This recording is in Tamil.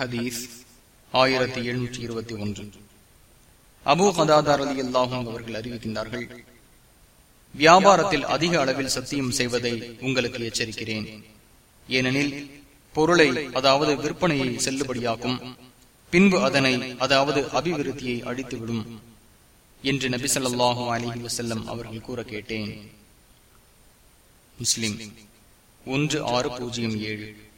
ஹதீஸ் ஆயிரத்தி எழுநூற்றி இருபத்தி ஒன்று. அபு கதாதார் அலி அல்லாஹும் அவர்கள் அறிவிக்கின்றார்கள் வியாபாரத்தில் அதிக அளவில் சத்தியம் செய்வதை உங்களுக்கு எச்சரிக்கிறேன். ஏனெனில் பொருளை அதாவது விற்பனையை செல்லுபடியாக்கும் பின்பு அதனை அதாவது அபிவிருத்தியை அழித்துவிடும் என்று நபி சொல்லாஹு அலி வசல்லம் அவர்கள் கூற கேட்டேன். முஸ்லிம் ஒன்று ஆறு பூஜ்ஜியம் ஏழு.